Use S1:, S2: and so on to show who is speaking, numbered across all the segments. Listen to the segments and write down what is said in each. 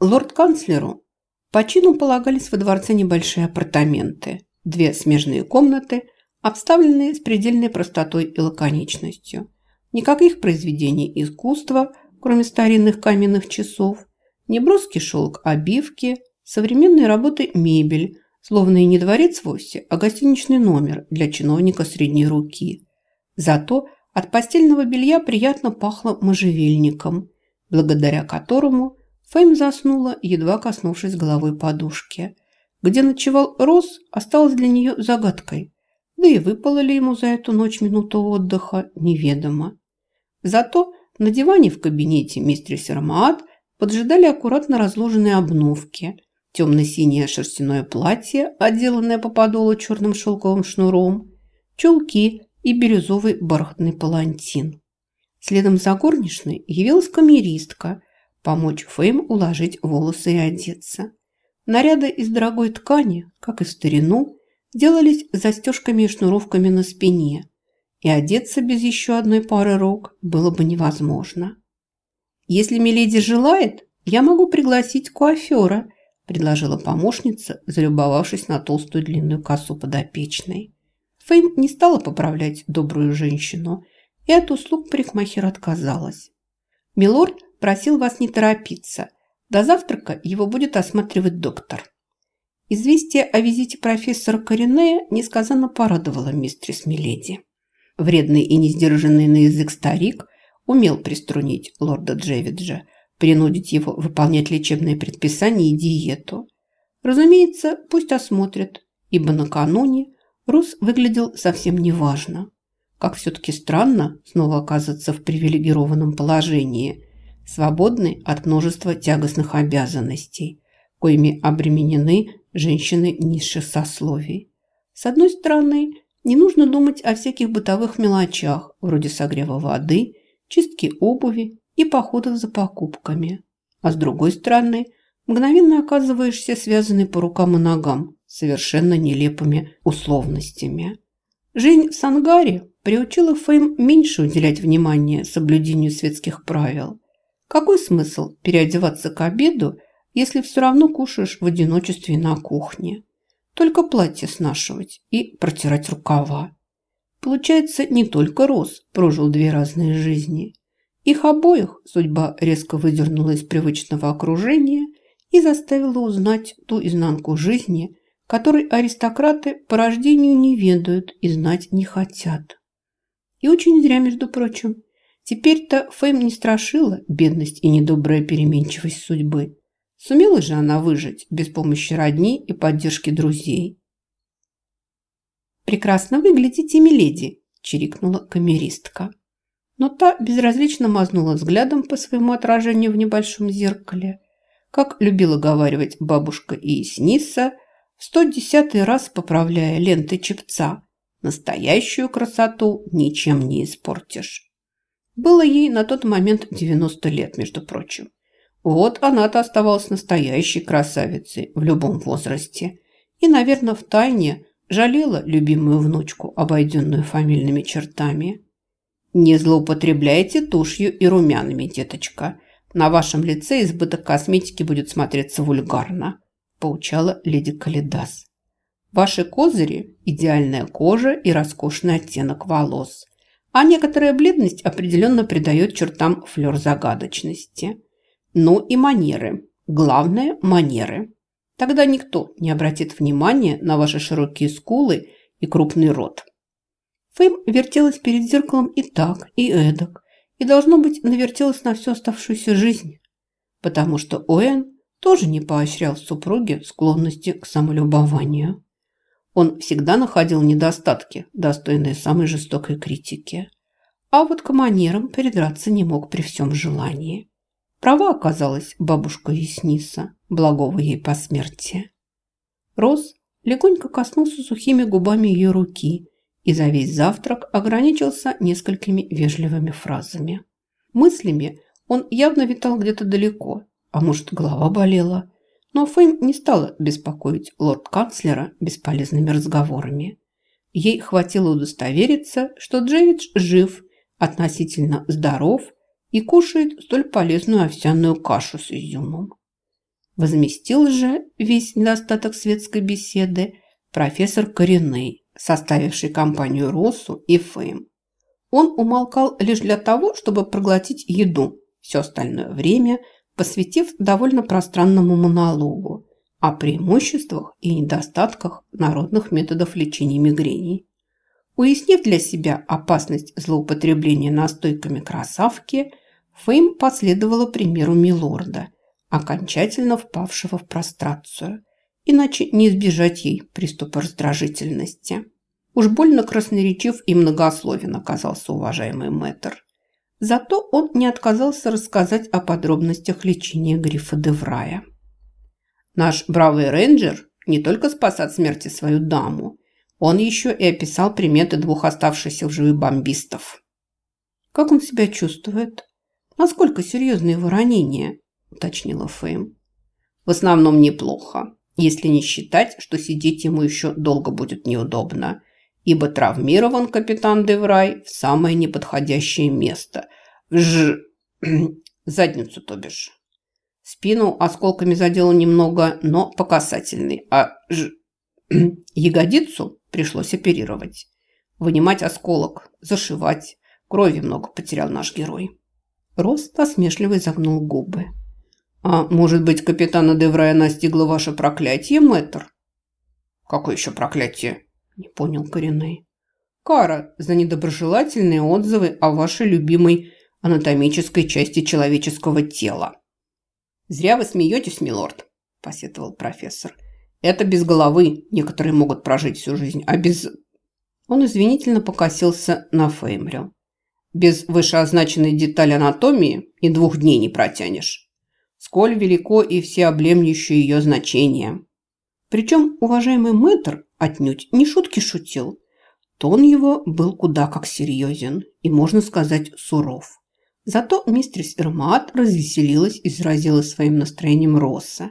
S1: Лорд-канцлеру по чину полагались во дворце небольшие апартаменты, две смежные комнаты, обставленные с предельной простотой и лаконичностью. Никаких произведений искусства, кроме старинных каменных часов, неброский шелк обивки, современной работы мебель, словно и не дворец вовсе, а гостиничный номер для чиновника средней руки. Зато от постельного белья приятно пахло можжевельником, благодаря которому Фейм заснула, едва коснувшись головой подушки. Где ночевал Рос, осталось для нее загадкой. Да и выпало ли ему за эту ночь минуту отдыха, неведомо. Зато на диване в кабинете мистерис Рамаат поджидали аккуратно разложенные обновки. Темно-синее шерстяное платье, отделанное по подолу черным шелковым шнуром, чулки и бирюзовый бархатный палантин. Следом за горничной явилась камеристка, помочь Фейм уложить волосы и одеться. Наряды из дорогой ткани, как и в старину, делались застежками и шнуровками на спине, и одеться без еще одной пары рог было бы невозможно. «Если Миледи желает, я могу пригласить куафера», предложила помощница, залюбовавшись на толстую длинную косу подопечной. Фейм не стала поправлять добрую женщину и от услуг парикмахера отказалась. «Милорд просил вас не торопиться. До завтрака его будет осматривать доктор». Известие о визите профессора Коренея несказанно порадовало мистерис Миледи. Вредный и несдержанный на язык старик умел приструнить лорда Джевиджа, принудить его выполнять лечебные предписания и диету. Разумеется, пусть осмотрят, ибо накануне Рус выглядел совсем неважно. Как все-таки странно снова оказаться в привилегированном положении, свободный от множества тягостных обязанностей, коими обременены женщины низших сословий. С одной стороны, не нужно думать о всяких бытовых мелочах, вроде согрева воды, чистки обуви и походов за покупками. А с другой стороны, мгновенно оказываешься связанный по рукам и ногам, совершенно нелепыми условностями. Жизнь в Сангаре приучила Фейм меньше уделять внимание соблюдению светских правил. Какой смысл переодеваться к обеду, если все равно кушаешь в одиночестве на кухне? Только платье снашивать и протирать рукава. Получается, не только Рос прожил две разные жизни. Их обоих судьба резко выдернула из привычного окружения и заставила узнать ту изнанку жизни, который аристократы по рождению не ведают и знать не хотят. И очень зря, между прочим. Теперь-то Фэм не страшила бедность и недобрая переменчивость судьбы. Сумела же она выжить без помощи родни и поддержки друзей. «Прекрасно выглядите, миледи!» – чирикнула камеристка. Но та безразлично мазнула взглядом по своему отражению в небольшом зеркале. Как любила говаривать бабушка Иесниса – в 110 раз поправляя ленты чепца. Настоящую красоту ничем не испортишь. Было ей на тот момент 90 лет, между прочим. Вот она-то оставалась настоящей красавицей в любом возрасте. И, наверное, в тайне жалела любимую внучку, обойденную фамильными чертами. «Не злоупотребляйте тушью и румянами, деточка. На вашем лице избыток косметики будет смотреться вульгарно поучала леди Калидас. Ваши козыри – идеальная кожа и роскошный оттенок волос. А некоторая бледность определенно придает чертам флер загадочности. Ну и манеры. Главное – манеры. Тогда никто не обратит внимания на ваши широкие скулы и крупный рот. Фэм вертелась перед зеркалом и так, и эдак, и, должно быть, навертелась на всю оставшуюся жизнь, потому что Оэн тоже не поощрял супруге склонности к самолюбованию. Он всегда находил недостатки, достойные самой жестокой критики. А вот к манерам придраться не мог при всем желании. Права оказалась бабушка Ясниса, благого ей по смерти. Роз легонько коснулся сухими губами ее руки и за весь завтрак ограничился несколькими вежливыми фразами. Мыслями он явно витал где-то далеко а может, голова болела? Но Фейм не стала беспокоить лорд-канцлера бесполезными разговорами. Ей хватило удостовериться, что Джевидж жив, относительно здоров и кушает столь полезную овсяную кашу с изюмом. Возместил же весь недостаток светской беседы профессор Кореней, составивший компанию Росу и Фейм. Он умолкал лишь для того, чтобы проглотить еду, все остальное время посвятив довольно пространному монологу о преимуществах и недостатках народных методов лечения мигрений. Уяснив для себя опасность злоупотребления настойками красавки, Фейм последовала примеру Милорда, окончательно впавшего в прострацию, иначе не избежать ей приступа раздражительности. Уж больно красноречив и многословен оказался уважаемый мэтр. Зато он не отказался рассказать о подробностях лечения грифа Деврая. Наш бравый рейнджер не только спас от смерти свою даму, он еще и описал приметы двух оставшихся в живых бомбистов. «Как он себя чувствует? Насколько серьезны его ранения?» – уточнила Фейм. «В основном неплохо, если не считать, что сидеть ему еще долго будет неудобно ибо травмирован капитан Деврай в самое неподходящее место. Ж... задницу, то бишь. Спину осколками задел немного, но по касательной, а ж... ягодицу пришлось оперировать. Вынимать осколок, зашивать. Крови много потерял наш герой. Рост осмешливо загнул губы. «А может быть, капитана Деврая настигло ваше проклятие, мэтр?» «Какое еще проклятие?» Не понял Кореней. Кара за недоброжелательные отзывы о вашей любимой анатомической части человеческого тела. Зря вы смеетесь, милорд, посетовал профессор. Это без головы. Некоторые могут прожить всю жизнь, а без... Он извинительно покосился на Феймрю. Без вышеозначенной детали анатомии и двух дней не протянешь. Сколь велико и всеобъемлющее ее значение. Причем уважаемый мэтр отнюдь не шутки шутил. Тон его был куда как серьезен и, можно сказать, суров. Зато мистерс Эрмат развеселилась и заразила своим настроением Росса.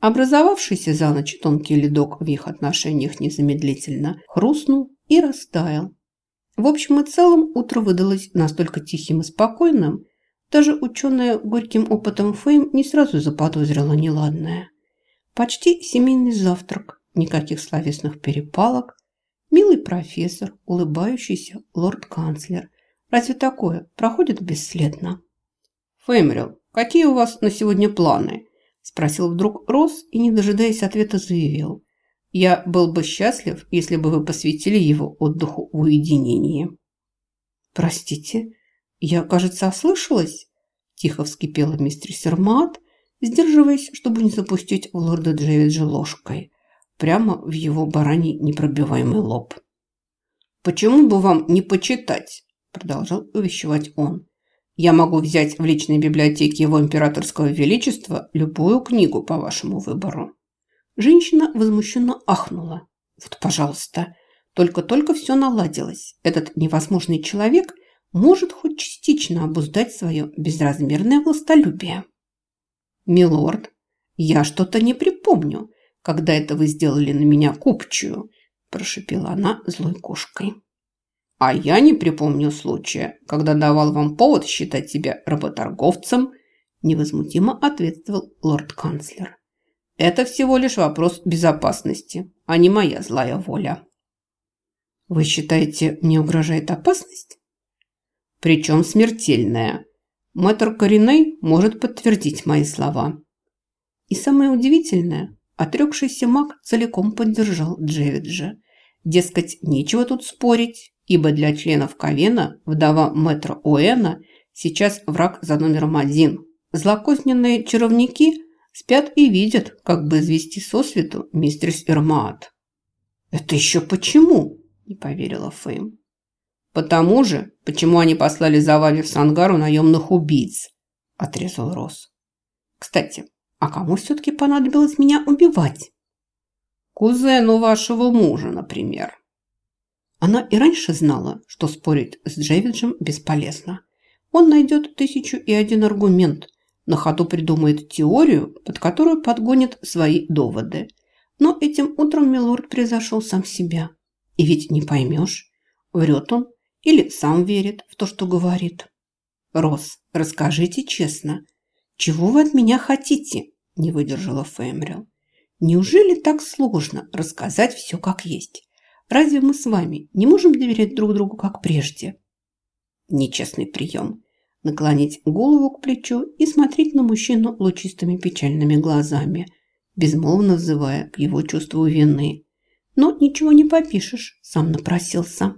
S1: Образовавшийся за ночь тонкий ледок в их отношениях незамедлительно хрустнул и растаял. В общем и целом утро выдалось настолько тихим и спокойным, даже ученая горьким опытом Фейм не сразу заподозрила неладное. Почти семейный завтрак, никаких словесных перепалок. Милый профессор, улыбающийся лорд-канцлер. Разве такое проходит бесследно? Феймрил, какие у вас на сегодня планы? Спросил вдруг Росс и, не дожидаясь ответа, заявил. Я был бы счастлив, если бы вы посвятили его отдыху в уединении. Простите, я, кажется, ослышалась? Тихо вскипела мистер Сермат, сдерживаясь, чтобы не запустить в лорда Джевиджа ложкой прямо в его бараний непробиваемый лоб. «Почему бы вам не почитать?» – продолжал увещевать он. «Я могу взять в личной библиотеке его императорского величества любую книгу по вашему выбору». Женщина возмущенно ахнула. «Вот, пожалуйста, только-только все наладилось. Этот невозможный человек может хоть частично обуздать свое безразмерное властолюбие». «Милорд, я что-то не припомню, когда это вы сделали на меня купчую», – прошипела она злой кошкой. «А я не припомню случая, когда давал вам повод считать себя работорговцем», – невозмутимо ответствовал лорд-канцлер. «Это всего лишь вопрос безопасности, а не моя злая воля». «Вы считаете, мне угрожает опасность?» «Причем смертельная. Мэтр Кореней может подтвердить мои слова». И самое удивительное, Отрекшийся маг целиком поддержал Джевиджа. Дескать, нечего тут спорить, ибо для членов Ковена вдова мэтра Уэна сейчас враг за номером один. Злокозненные чаровники спят и видят, как бы извести сосвету мистерс Ирмаат. «Это еще почему?» – не поверила Фейм. «Потому же, почему они послали за вами в Сангару наемных убийц», – отрезал Рос. «Кстати, а кому все-таки понадобилось меня убивать? Кузену вашего мужа, например. Она и раньше знала, что спорить с Джевиджем бесполезно. Он найдет тысячу и один аргумент, на ходу придумает теорию, под которую подгонит свои доводы. Но этим утром Милорд превзошел сам себя. И ведь не поймешь, врет он или сам верит в то, что говорит. Рос, расскажите честно, чего вы от меня хотите? Не выдержала Феймрил. Неужели так сложно рассказать все как есть? Разве мы с вами не можем доверять друг другу как прежде? Нечестный прием. Наклонить голову к плечу и смотреть на мужчину лучистыми печальными глазами, безмолвно взывая к его чувству вины. Но ничего не попишешь, сам напросился.